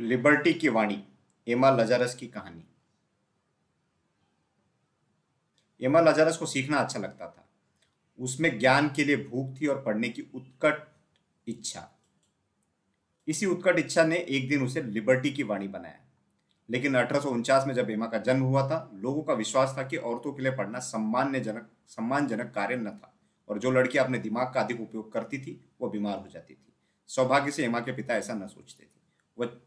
Liberty की वाणी, एमा Lazarus की कहानी। एमा लजारस को सीखना अच्छा लगता था। उसमें ज्ञान के लिए भूख थी और पढ़ने की उत्कट इच्छा। इसी उत्कट इच्छा ने एक दिन उसे लिबर्टी की वाणी बनाया। लेकिन अठारह सौ उनचास में जब एमा का जन्म हुआ था, लोगों का विश्वास था कि औरतों के लिए पढ़ना सम्मानजनक सम्मानजनक कार्य न था और जो लड़की अपने दिमाग का अधिक उपयोग करती थी, वो बीमार हो जाती थी। सौभाग्य से एमा के पिता ऐसा न सोचते थे। वह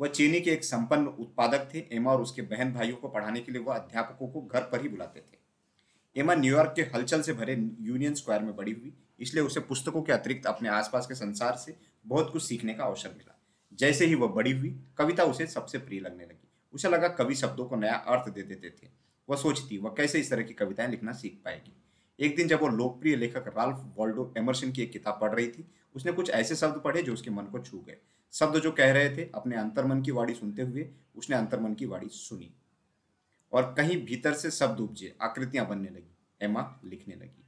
वह चीनी के एक संपन्न उत्पादक थे। एमा और उसके बहन भाइयों को पढ़ाने के लिए वह अध्यापकों को घर पर ही बुलाते थे। एमा न्यूयॉर्क के हलचल से भरे यूनियन स्क्वायर में बड़ी हुई, इसलिए उसे पुस्तकों के अतिरिक्त अपने आसपास के संसार से बहुत कुछ सीखने का अवसर मिला। जैसे ही वह बड़ी हुई, कविता उसे सबसे प्रिय लगने लगी। उसे लगा कवि शब्दों को नया अर्थ दे देते थे। वह सोचती, वह कैसे इस तरह की कविताएँ लिखना सीख पाएगी? एक दिन जब वो लोकप्रिय लेखक राल्फ वॉल्डो एमरसन की एक किताब पढ़ रही थी, उसने कुछ ऐसे शब्द पढ़े जो उसके मन को छू गए। शब्द जो कह रहे थे, अपने अंतर्मन की वाणी सुनते हुए, उसने अंतर्मन की वाणी सुनी। और कहीं भीतर से शब्द उपजे, आकृतियाँ बनने लगी, एमा लिखने लगी।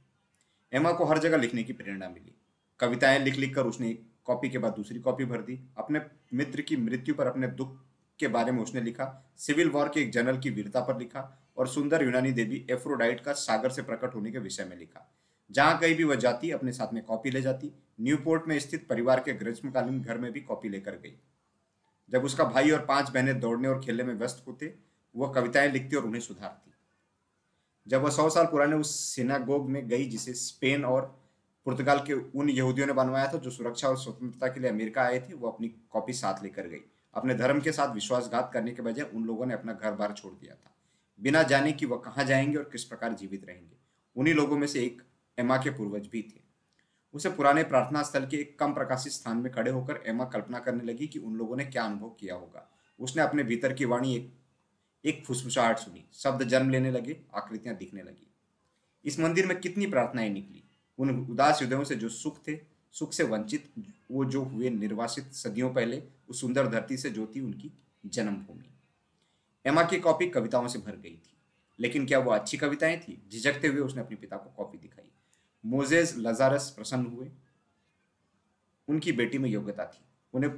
एमा को हर जगह लिखने की प्रेरणा मिली। कविताएँ लिख लिख कर उसने एक कॉपी के बाद दूसरी कॉपी भर दी। अपने मित्र की मृत्यु पर, अपने दुख के बारे में उसने लिखा। सिविल वॉर के एक जनरल की वीरता पर लिखा। और सुंदर यूनानी देवी एफ्रोडाइट का सागर से प्रकट होने के विषय में लिखा। जहाँ कहीं भी वह जाती, अपने साथ में कॉपी ले जाती। न्यूपोर्ट में स्थित परिवार के ग्रीष्मकालीन घर में भी कॉपी लेकर गई। जब उसका भाई और पाँच बहनें दौड़ने और खेलने में व्यस्त होते, वह कविताएँ लिखती और उन्हें सुधारती। जब वह सौ साल पुराने उस सिनागोग में गई जिसे स्पेन और पुर्तगाल के उन यहूदियों ने बनवाया था जो सुरक्षा और स्वतंत्रता के लिए अमेरिका आए थे वो अपनी कॉपी साथ लेकर गई। अपने धर्म के साथ विश्वासघात करने के बजाय उन लोगों ने अपना घर बार छोड़ दिया था। बिना जाने कि वह कहाँ जाएँगे और किस प्रकार जीवित रहेंगे, उन्हीं लोगों में से एक एमा के पूर्वज भी थे। उसे पुराने प्रार्थना स्थल के एक कम प्रकाशित स्थान में खड़े होकर एमा कल्पना करने लगी कि उन लोगों ने क्या अनुभव किया होगा। उसने अपने भीतर की वाणी एक एक फुसफुसाहट सुनी, शब्द जन्म लेने लगे, आकृतियाँ दिखने लगी। इस मंदिर में कितनी प्रार्थनाएँ निकली? उन उदास हृदयों से जो सुख थे, सुख से वंचित, वो जो हुए निर्वासित सदियों पहले, उस सुंदर धरती से जो थी उनकी जन्मभूमि। एमा की कॉपी कविताओं से भर गई थी। लेकिन क्या वो अच्छी कविताएँ थी? झिझकते हुए उसने अपने पिता को कॉपी दिखाई। मोजेज लजारस प्रसन्न हुए। उनकी बेटी में योग्यता थी। उन्हें,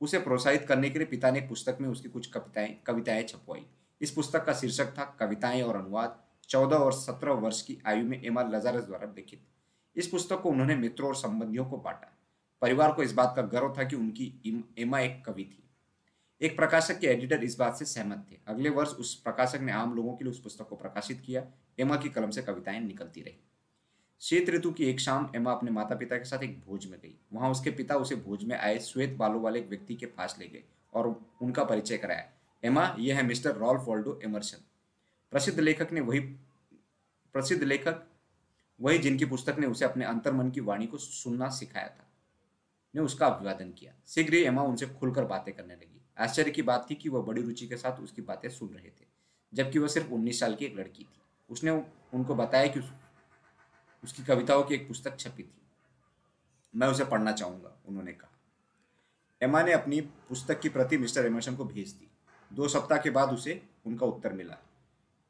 उसे प्रोत्साहित करने के लिए पिता ने पुस्तक में उसकी कुछ कविताएँ कविताएँ छपवाई। इस पुस्तक का शीर्षक था कविताएँ और अनुवाद। चौदह और सत्रह वर्ष की आयु में एमा लजारस द्वारा लिखित। इस पुस्तक को उन्होंने मित्रों और संबंधियों को बांटा। परिवार को इस बात का गर्व था कि उनकी एमा एक कवि थी। एक प्रकाशक के एडिटर इस बात से सहमत थे। अगले वर्ष उस प्रकाशक ने आम लोगों के लिए उस पुस्तक को प्रकाशित किया। एमा की कलम से कविताएँ निकलती रही। शीत ऋतु की एक शाम एमा अपने माता पिता के साथ एक भोज में गई। वहाँ उसके पिता उसे भोज में आए श्वेत बालों वाले एक व्यक्ति के पास ले गए और उनका परिचय कराया। एमा यह है मिस्टर रॉल्फ वॉल्डो एमरसन। प्रसिद्ध लेखक ने वही, प्रसिद्ध लेखक वही जिनकी पुस्तक ने उसे अपने अंतर्मन की वाणी को सुनना सिखाया था, ने उसका अभिवादन किया। शीघ्र ही एमा उनसे खुलकर बातें करने लगी। आश्चर्य की बात थी कि वह बड़ी रुचि के साथ उसकी बातें सुन रहे थे, जबकि वह सिर्फ़ उन्नीस साल की एक लड़की थी। उसने उनको बताया कि उसकी कविताओं की एक पुस्तक छपी थी। मैं उसे पढ़ना चाहूँगा, उन्होंने कहा। एमा ने अपनी पुस्तक की प्रति मिस्टर एमरसन को भेज दी। दो सप्ताह के बाद उसे उनका उत्तर मिला।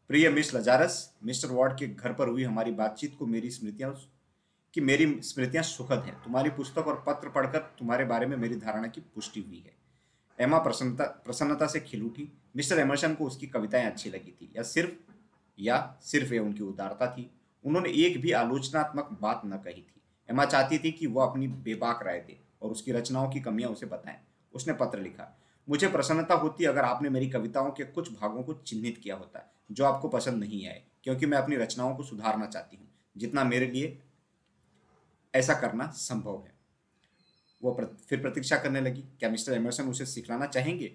प्रिय मिस लजारस, मिस्टर वॉर्ड के घर पर हुई हमारी बातचीत को मेरी स्मृतियाँ कि मेरी स्मृतियाँ सुखद हैं। तुम्हारी पुस्तक और पत्र पढ़कर तुम्हारे बारे में मेरी धारणा की पुष्टि हुई है। एमा प्रसन्नता प्रसन्नता से खिल उठी। मिस्टर एमरसन को उसकी कविताएँ अच्छी लगी थी। या सिर्फ़ या सिर्फ़ ये उनकी उदारता थी। उन्होंने एक भी आलोचनात्मक बात न कही थी। एमा चाहती थी कि वह अपनी बेबाक राय दे और उसकी रचनाओं की कमियाँ उसे बताएँ। उसने पत्र लिखा मुझे प्रसन्नता होती अगर आपने मेरी कविताओं के कुछ भागों को चिन्हित किया होता जो आपको पसंद नहीं आए क्योंकि मैं अपनी रचनाओं को सुधारना चाहती हूँ जितना मेरे लिए ऐसा करना संभव है। वो प्र, फिर प्रतीक्षा करने लगी क्या मिस्टर एमरसन उसे सिखलाना चाहेंगे?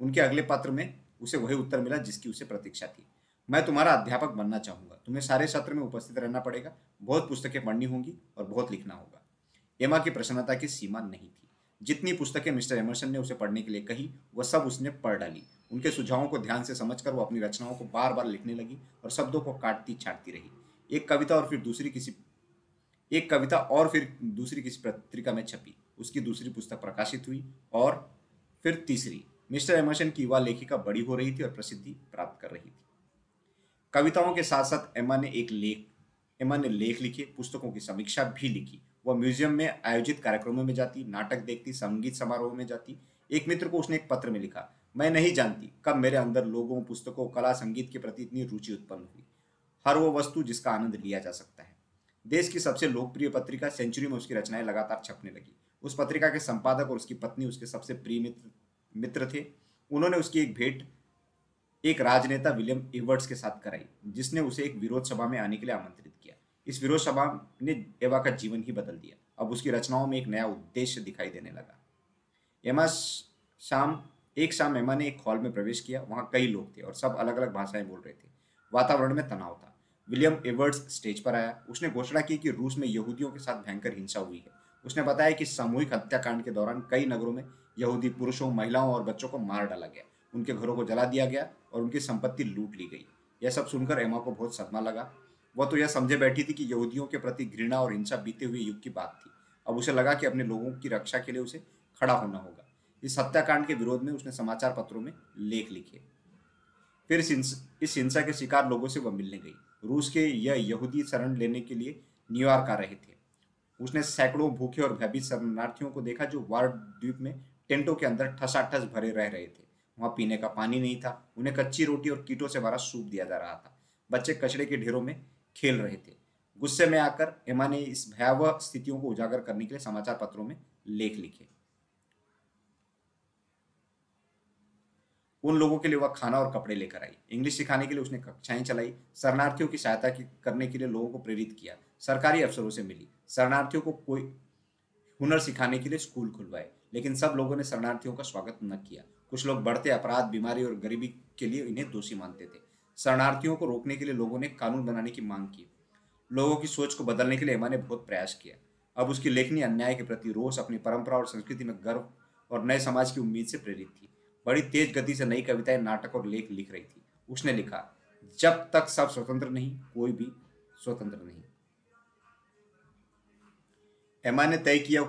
उनके अगले पत्र में उसे वही उत्तर मिला जिसकी उसे प्रतीक्षा थी। मैं तुम्हारा अध्यापक बनना चाहूँगा। तुम्हें सारे सत्र में उपस्थित रहना पड़ेगा। बहुत पुस्तकें पढ़नी होंगी और बहुत लिखना होगा। एमा की प्रसन्नता की सीमा नहीं थी। जितनी पुस्तकें मिस्टर एमरसन ने उसे पढ़ने के लिए कही, वह सब उसने पढ़ डाली। उनके सुझावों को ध्यान से समझकर वो अपनी रचनाओं को बार बार लिखने लगी और शब्दों को काटती छाटती रही। एक कविता और फिर दूसरी किसी एक कविता और फिर दूसरी किसी पत्रिका में छपी। उसकी दूसरी पुस्तक प्रकाशित हुई और फिर तीसरी। मिस्टर एमरसन की युवा लेखिका बड़ी हो रही थी और प्रसिद्धि प्राप्त कर रही थी। कविताओं के साथ साथ एमा ने एक लेख, एमा ने लेख लिखे, पुस्तकों की समीक्षा भी लिखी। वह म्यूज़ियम में आयोजित कार्यक्रमों में जाती, नाटक देखती, संगीत समारोह में जाती। एक मित्र को उसने एक पत्र में लिखा, मैं नहीं जानती कब मेरे अंदर लोगों, पुस्तकों, कला, संगीत के प्रति इतनी रुचि उत्पन्न हुई। हर वो वस्तु जिसका आनंद लिया जा सकता है। देश की सबसे लोकप्रिय पत्रिका सेंचुरी में उसकी रचनाएँ लगातार छपने लगी। उस पत्रिका के संपादक और उसकी पत्नी उसके सबसे प्रिय मित्र मित्र थे। उन्होंने उसकी एक भेंट एक राजनेता विलियम इवर्ट्स के साथ कराई, जिसने उसे एक विरोध सभा में आने के लिए आमंत्रित किया। इस विरोध सभा ने एवा का जीवन ही बदल दिया। अब उसकी रचनाओं में एक नया उद्देश्य दिखाई देने लगा। एमा शाम, एक शाम एमा ने एक हॉल में प्रवेश किया। वहाँ कई लोग थे और सब अलग अलग भाषाएँ बोल रहे थे। वातावरण में तनाव था। विलियम एवर्ड्स स्टेज पर आया। उसने घोषणा की कि रूस में यहूदियों के साथ भयंकर हिंसा हुई है। उसने बताया कि सामूहिक हत्याकांड के दौरान कई नगरों में यहूदी पुरुषों, महिलाओं और बच्चों को मार डाला गया। उनके घरों को जला दिया गया और उनकी संपत्ति लूट ली गई। यह सब सुनकर एमा को बहुत सदमा लगा। वह तो यह समझे बैठी थी कि यहूदियों के प्रति घृणा और हिंसा बीते हुए युग की बात थी। अब उसे लगा कि अपने लोगों की रक्षा के लिए उसे खड़ा होना होगा। इस हत्याकांड के विरोध में उसने समाचार पत्रों में लेख लिखे। फिर इस हिंसा के शिकार लोगों से वह मिलने गई। रूस के यह यहूदी शरण लेने के लिए न्यूयॉर्क आ रहे थे। उसने सैकड़ों भूखे और भयभीत शरणार्थियों को देखा जो वार्ड द्वीप में टेंटों के अंदर ठसाठस भरे रह रहे थे। वहाँ पीने का पानी नहीं था। उन्हें कच्ची रोटी और कीटों से भरा सूप दिया जा रहा था। बच्चे कचड़े के ढेरों में खेल रहे थे। गुस्से में आकर एमा ने इस भयावह स्थितियों को उजागर करने के लिए समाचार पत्रों में लेख लिखे। उन लोगों के लिए वह खाना और कपड़े लेकर आई। इंग्लिश सिखाने के लिए उसने कक्षाएँ चलाई। शरणार्थियों की सहायता करने के लिए लोगों को प्रेरित किया। सरकारी अफसरों से मिली। शरणार्थियों को कोई हुनर सिखाने के लिए स्कूल खुलवाए, लेकिन सब लोगों ने शरणार्थियों का स्वागत न किया। कुछ लोग बढ़ते अपराध, बीमारी और गरीबी के लिए इन्हें दोषी मानते थे। शरणार्थियों को रोकने के लिए लोगों ने कानून बनाने की मांग की। लोगों की सोच को बदलने के लिए एमा ने बहुत प्रयास किया अब उसकी लेखनी अन्याय के प्रति रोष अपनी परंपरा और संस्कृति में गर्व और नए समाज की उम्मीद से प्रेरित थी। बड़ी तेज गति से नई कविताएँ, नाटक और लेख लिख रही थी। उसने लिखा, जब तक सब स्वतंत्र नहीं, कोई भी स्वतंत्र नहीं। एमा ने तय किया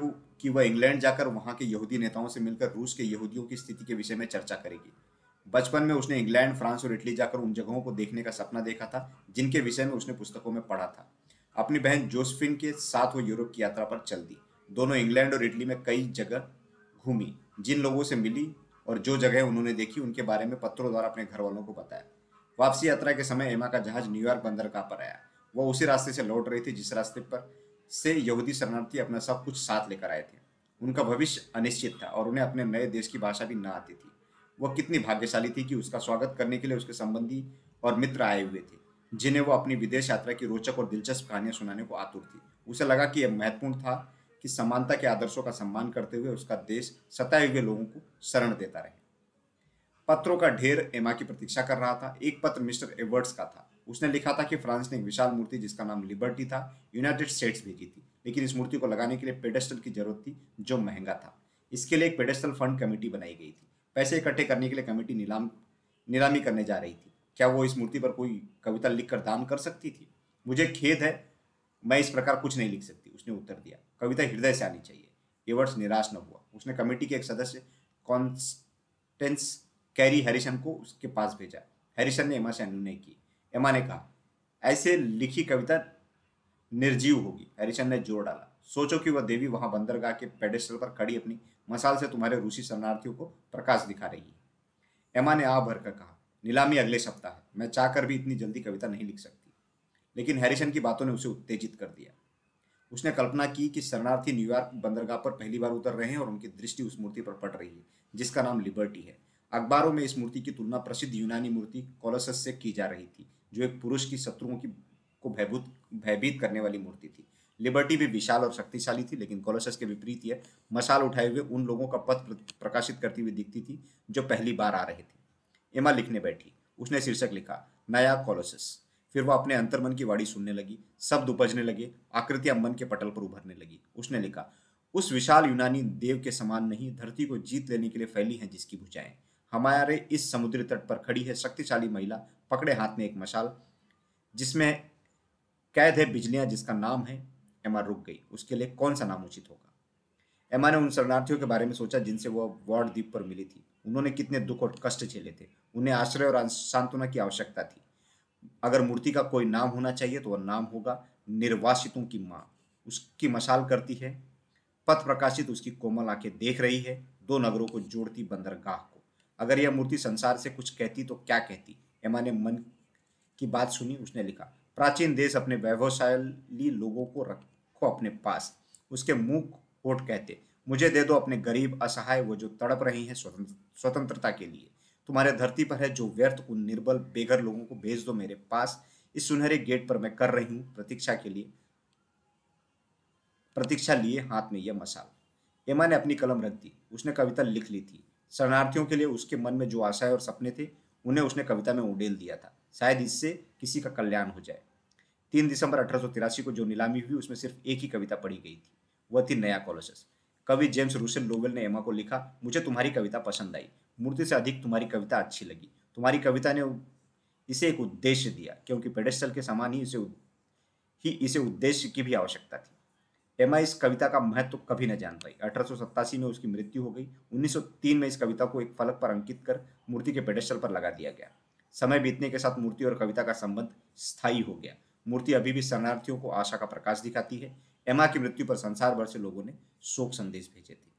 कि वह इंग्लैंड जाकर वहाँ के यहूदी नेताओं से मिलकर रूस के यहूदियों की स्थिति के विषय में चर्चा करेगी। बचपन में उसने इंग्लैंड, फ्रांस और इटली जाकर उन जगहों को देखने का सपना देखा था, जिनके विषय में उसने पुस्तकों में पढ़ा था। अपनी बहन जोसफिन के साथ वो यूरोप की यात्रा पर चल दी। दोनों इंग्लैंड और इटली में कई जगह घूमी, जिन लोगों से मिली और जो जगह उन्होंने देखी, उनके बारे में पत्रों द्वारा अपने घर वालों को बताया। वापसी यात्रा के समय एमा का जहाज़ न्यूयॉर्क बंदरगाह पर आया। वह उसी रास्ते से लौट रही थी, जिस रास्ते पर से यहूदी शरणार्थी अपना सब कुछ साथ लेकर आए थे। उनका भविष्य अनिश्चित था और उन्हें अपने नए देश की भाषा भी न आती थी। वह कितनी भाग्यशाली थी कि उसका स्वागत करने के लिए उसके संबंधी और मित्र आए हुए थे, जिन्हें वो अपनी विदेश यात्रा की रोचक और दिलचस्प कहानियाँ सुनाने को आतुर थी। उसे लगा कि यह महत्वपूर्ण था कि समानता के आदर्शों का सम्मान करते हुए उसका देश सताए हुए लोगों को शरण देता रहे। पत्रों का ढेर एमा की प्रतीक्षा कर रहा था। एक पत्र मिस्टर एवर्ड्स का था। उसने लिखा था कि फ्रांस ने एक विशाल मूर्ति जिसका नाम लिबर्टी था, यूनाइटेड स्टेट्स भेजी थी। लेकिन इस मूर्ति को लगाने के लिए पेडेस्टल की ज़रूरत थी, जो महँगा था। इसके लिए एक पेडेस्टल फंड कमेटी बनाई गई थी। पैसे इकट्ठे करने के लिए कमेटी नीलाम, नीलामी करने जा रही थी। क्या वो इस मूर्ति पर कोई कविता लिखकर दान कर सकती थी? मुझे खेद है, मैं इस प्रकार कुछ नहीं लिख सकती, उसने उत्तर दिया। कविता हृदय से आनी चाहिए। एवर्ड्स निराश न हुआ। उसने कमेटी के एक सदस्य, कॉन्स्टेंस कैरी हैरिसन को उसके पास भेजा। हैरिसन ने एमा से अनुनय की एमा ने कहा, ऐसे लिखी कविता निर्जीव होगी। हैरिसन ने ज़ोर डाला, सोचो कि वह देवी वहाँ बंदरगाह के पेडेस्टल पर खड़ी अपनी मसाल से तुम्हारे रूसी शरणार्थियों को प्रकाश दिखा रही है। एमा ने आ भर कर कहा, नीलामी अगले सप्ताह है, मैं चाहकर भी इतनी जल्दी कविता नहीं लिख सकती। लेकिन हैरिसन की बातों ने उसे उत्तेजित कर दिया। उसने कल्पना की कि शरणार्थी न्यूयॉर्क बंदरगाह पर पहली बार उतर रहे हैं और उनकी दृष्टि उस मूर्ति पर पड़ रही है, जिसका नाम लिबर्टी है। अखबारों में इस मूर्ति की तुलना प्रसिद्ध यूनानी मूर्ति कोलोसस से की जा रही थी जो एक पुरुष की शत्रुओं की, को भयभूत, भयभीत करने वाली मूर्ति थी। लिबर्टी भी विशाल और शक्तिशाली थी, लेकिन कोलोसस के विपरीत यह मसाल उठाए हुए उन लोगों का पथ प्रकाशित करती हुई दिखती थी, जो पहली बार आ रहे थे। एमा लिखने बैठी। उसने शीर्षक लिखा, नया कोलोसस फिर वह अपने अंतर्मन की वाड़ी सुनने लगी, शब्द उपजने लगे, आकृतियाँ मन के पटल पर उभरने लगी। उसने लिखा, उस विशाल यूनानी देव के समान नहीं, धरती को जीत लेने के लिए फैली हैं जिसकी भुजाएँ। हमारे इस समुद्री तट पर खड़ी है शक्तिशाली महिला पकड़े हाथ में एक मशाल, जिसमें कैद है बिजलियाँ जिसका नाम है एमा रुक गई। उसके लिए कौन सा नाम उचित होगा? एमा ने उन शरणार्थियों के बारे में सोचा जिनसे वह वार्ड द्वीप पर मिली थी। उन्होंने कितने दुख और कष्ट झेले थे। उन्हें आश्रय और सांत्वना की आवश्यकता थी। अगर मूर्ति का कोई नाम होना चाहिए तो वह नाम होगा निर्वासितों की माँ। उसकी मशाल करती है, पथ प्रकाशित, उसकी कोमल आँखें देख रही है, दो नगरों को जोड़ती बंदरगाह को। अगर यह मूर्ति संसार से कुछ कहती तो क्या कहती? एमा ने मन की बात सुनी, उसने लिखा, प्राचीन देश अपने वैभवशाली लोगों को रखो अपने पास। उसके मुँह कोट कहते, मुझे दे दो अपने गरीब, असहाय, वो जो तड़प रही हैं स्वतंत्रता के लिए। तुम्हारे धरती पर है जो व्यर्थ, उन निर्बल, बेघर लोगों को भेज दो मेरे पास। इस सुनहरे गेट पर मैं कर रही हूँ प्रतीक्षा के लिए, प्रतीक्षा लिए हाथ में यह मसाल। एमा ने अपनी कलम रख दी। उसने कविता लिख ली थी। शरणार्थियों के लिए उसके मन में जो आशाएँ और सपने थे उन्हें उसने कविता में उडेल दिया था। शायद इससे किसी का कल्याण हो जाए। तीन दिसंबर अठारह सौ तिरासी को जो नीलामी हुई, उसमें सिर्फ़ एक ही कविता पढ़ी गई थी। वह थी नया कॉलोसस। कवि जेम्स रूसेल लोवेल ने एमा को लिखा, मुझे तुम्हारी कविता पसंद आई। मूर्ति से अधिक तुम्हारी कविता अच्छी लगी। तुम्हारी कविता ने इसे एक उद्देश्य दिया, क्योंकि पेडेस्टल के समान ही इसे ही इसे उद्देश्य की भी आवश्यकता थी। एमा इस कविता का महत्व तो कभी न जान पाई अठारह सौ सत्तासी में उसकी मृत्यु हो गई। 1903 में इस कविता को एक फलक पर अंकित कर मूर्ति के पेडेस्टल पर लगा दिया गया। समय बीतने के साथ मूर्ति और कविता का संबंध स्थायी हो गया। मूर्ति अभी भी शरणार्थियों को आशा का प्रकाश दिखाती है। एमा की मृत्यु पर संसार भर से लोगों ने शोक संदेश भेजे थे।